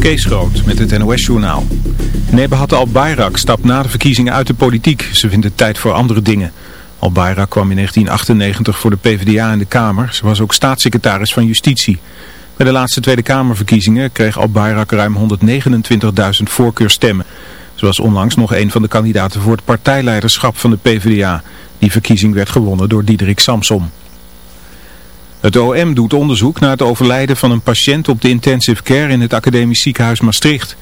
Kees Groot met het NOS-journaal. Nebahat al-Bayrak stapt na de verkiezingen uit de politiek. Ze vindt het tijd voor andere dingen. Al-Bayrak kwam in 1998 voor de PvdA in de Kamer. Ze was ook staatssecretaris van Justitie. Bij de laatste Tweede Kamerverkiezingen kreeg al-Bayrak ruim 129.000 voorkeurstemmen. Ze was onlangs nog een van de kandidaten voor het partijleiderschap van de PvdA. Die verkiezing werd gewonnen door Diederik Samsom. Het OM doet onderzoek naar het overlijden van een patiënt op de intensive care in het academisch ziekenhuis Maastricht.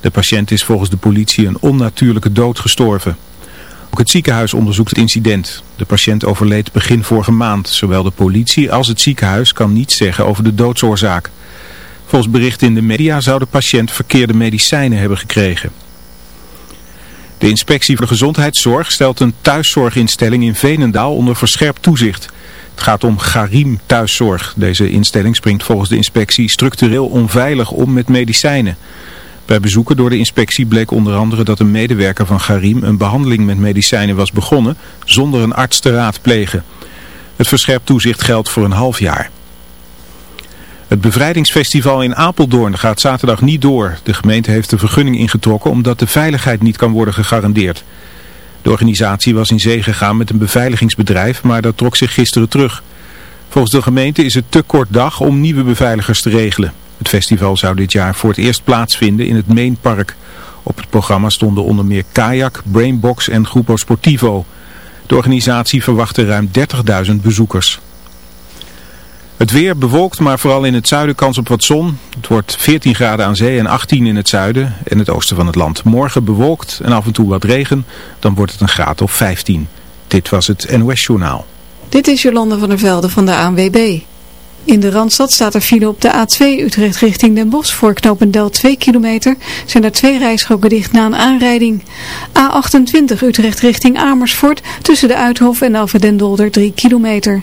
De patiënt is volgens de politie een onnatuurlijke dood gestorven. Ook het ziekenhuis onderzoekt het incident. De patiënt overleed begin vorige maand. Zowel de politie als het ziekenhuis kan niets zeggen over de doodsoorzaak. Volgens berichten in de media zou de patiënt verkeerde medicijnen hebben gekregen. De inspectie voor de gezondheidszorg stelt een thuiszorginstelling in Venendaal onder verscherpt toezicht. Het gaat om Garim Thuiszorg. Deze instelling springt volgens de inspectie structureel onveilig om met medicijnen. Bij bezoeken door de inspectie bleek onder andere dat een medewerker van Garim een behandeling met medicijnen was begonnen zonder een arts te raadplegen. Het verscherpt toezicht geldt voor een half jaar. Het bevrijdingsfestival in Apeldoorn gaat zaterdag niet door. De gemeente heeft de vergunning ingetrokken omdat de veiligheid niet kan worden gegarandeerd. De organisatie was in zee gegaan met een beveiligingsbedrijf, maar dat trok zich gisteren terug. Volgens de gemeente is het te kort dag om nieuwe beveiligers te regelen. Het festival zou dit jaar voor het eerst plaatsvinden in het Mainpark. Op het programma stonden onder meer Kajak, Brainbox en Grupo Sportivo. De organisatie verwachtte ruim 30.000 bezoekers. Het weer bewolkt, maar vooral in het zuiden kans op wat zon. Het wordt 14 graden aan zee en 18 in het zuiden en het oosten van het land. Morgen bewolkt en af en toe wat regen, dan wordt het een graad of 15. Dit was het NOS Journaal. Dit is Jolande van der Velde van de ANWB. In de Randstad staat er file op de A2 Utrecht richting Den Bosch voor Knopendel 2 kilometer. Zijn er twee rijstroken dicht na een aanrijding. A28 Utrecht richting Amersfoort tussen de Uithof en Alphen Dolder 3 kilometer.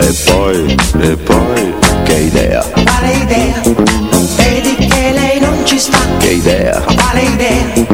E poi, e poi, che idea, Quale idea? Vedi che lei non ci sta che idea Quale idea?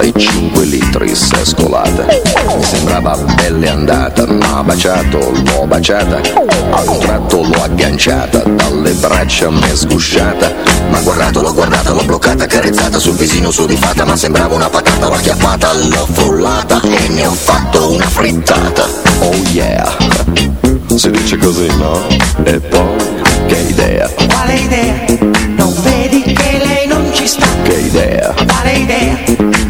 45 litri scolata. Mi sembrava belle andata, ma baciato, l'ho baciata, a un tratto l'ho agganciata, dalle braccia m'è sgusciata, ma guardato, l'ho guardata, l'ho bloccata, carezzata sul visino sudifata, ma sembrava una patata, l'ho acchiappata, l'ho frullata e ne ho fatto una frittata. Oh yeah! Si dice così, no? E poi che idea? Quale idea? Non vedi che lei non ci sta? Che idea? Quale idea?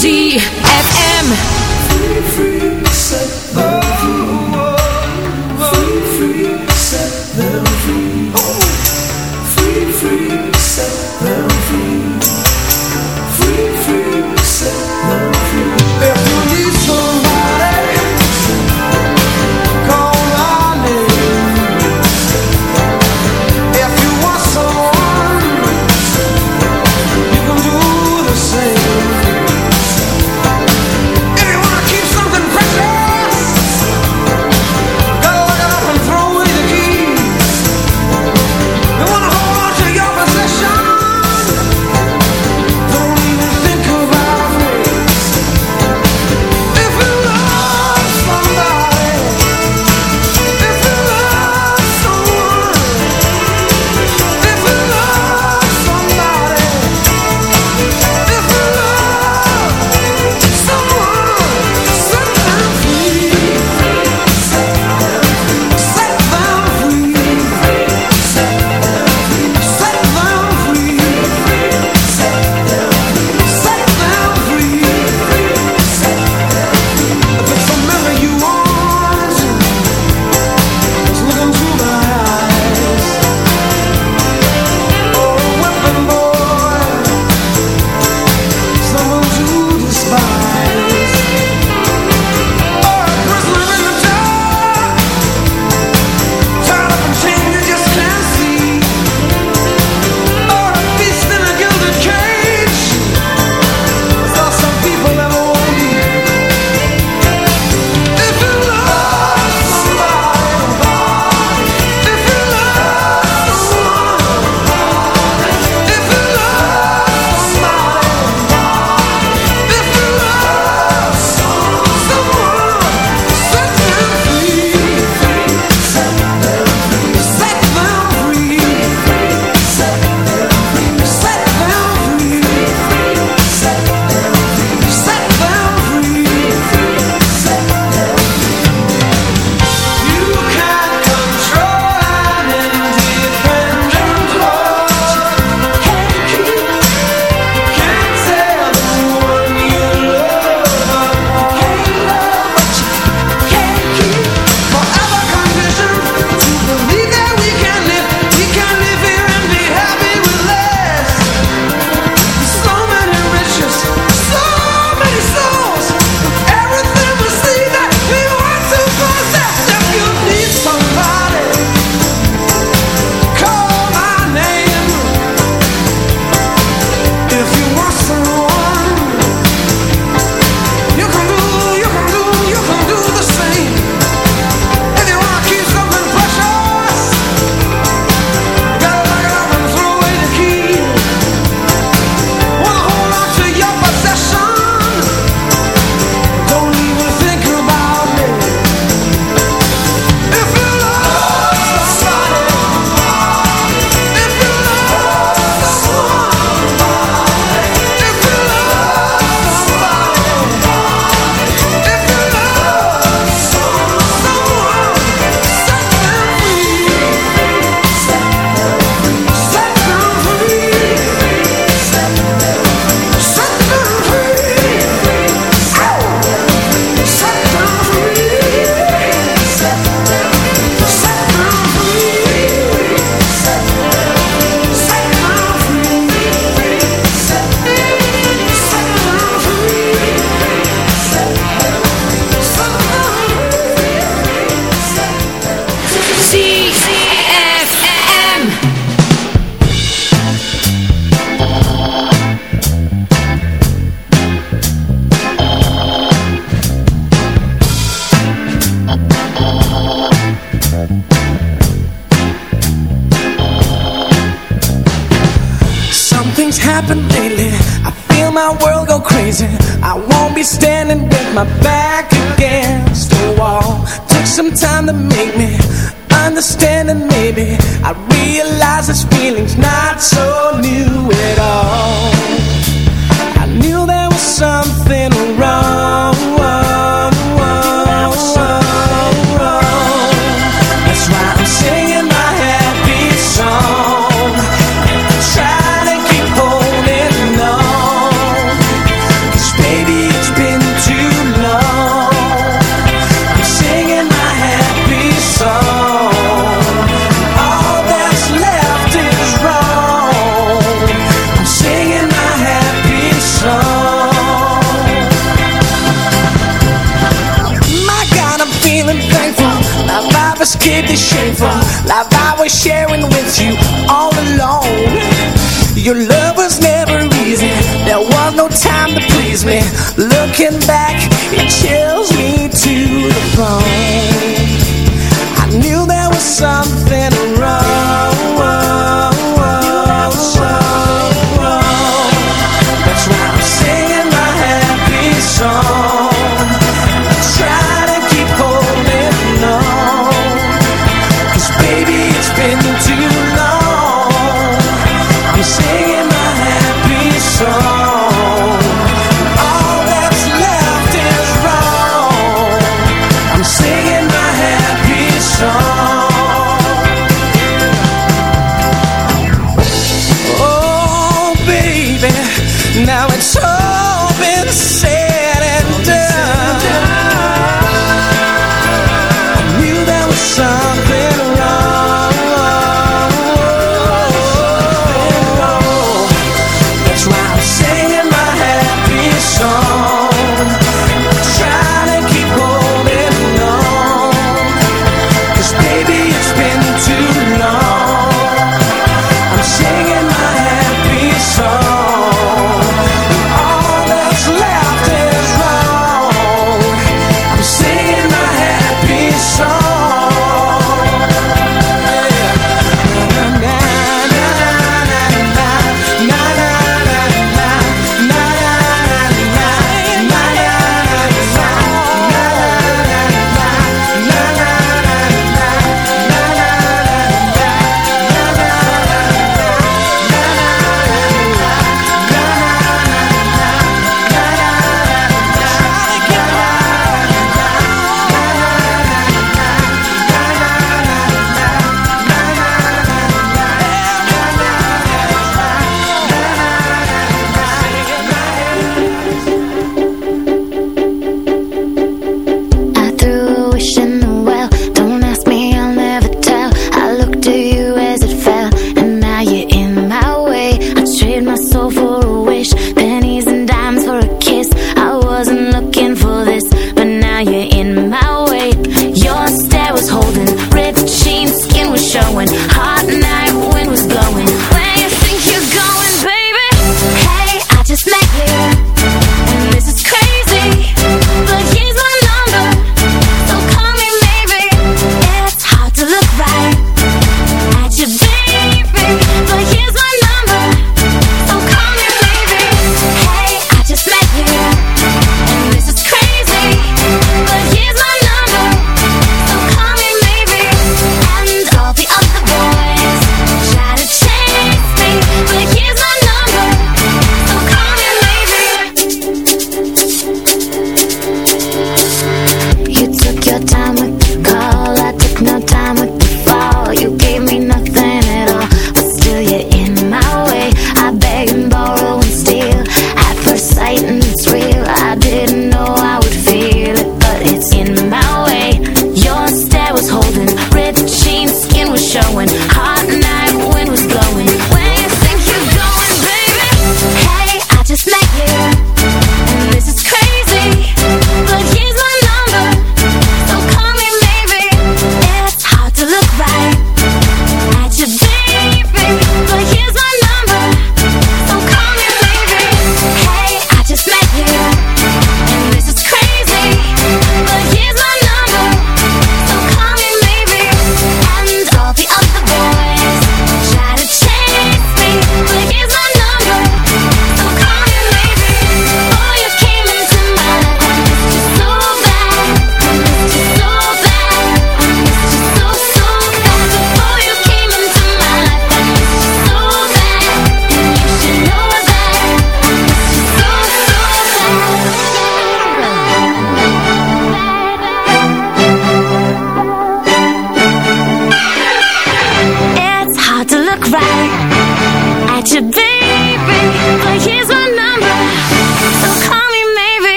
see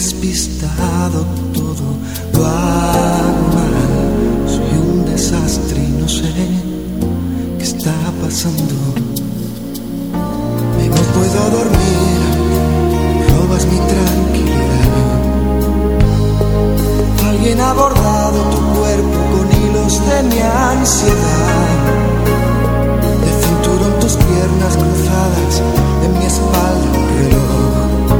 despistado, todo va mal. Soy un desastre y no sé qué está pasando. Y no puedo dormir, robas mi tranquilidad. Alguien ha bordado tu cuerpo con hilos de mi ansiedad en tus piernas cruzadas, en mi espalda un.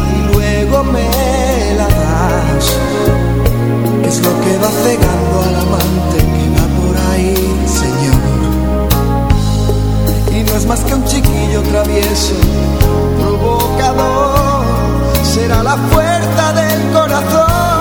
das. ¿Qué es lo que va cegando al amante que va por ahí, Señor? Y no es más que un chiquillo travieso, provocador. Será la fuerza del corazón.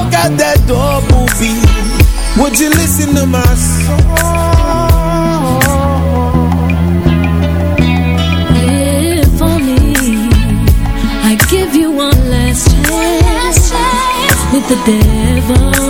Walk out that door, booby, would you listen to my song? If only I give you one last chance with the devil,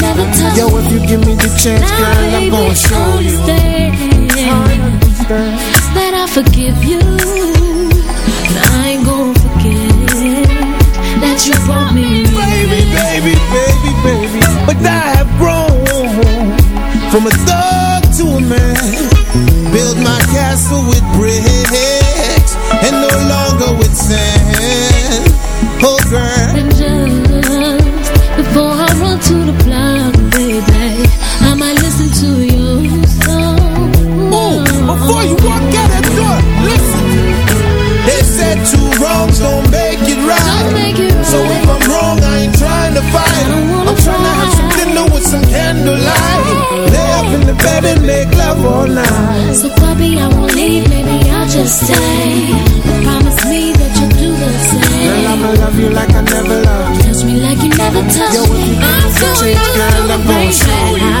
me. Yo, if you give me the chance, girl, I'm gonna show you. That I forgive you. And I ain't gonna forget that you brought me. Baby, baby, baby, baby. But I have grown from a thug to a man. Build my castle with bricks and no longer candlelight. Lay up in the bed and make love all night. So, baby, I won't leave, baby. I'll just stay. Promise me that you'll do the same. Girl, I'ma love you like I never loved. Touch me like you never touched me. I'm so in love, baby.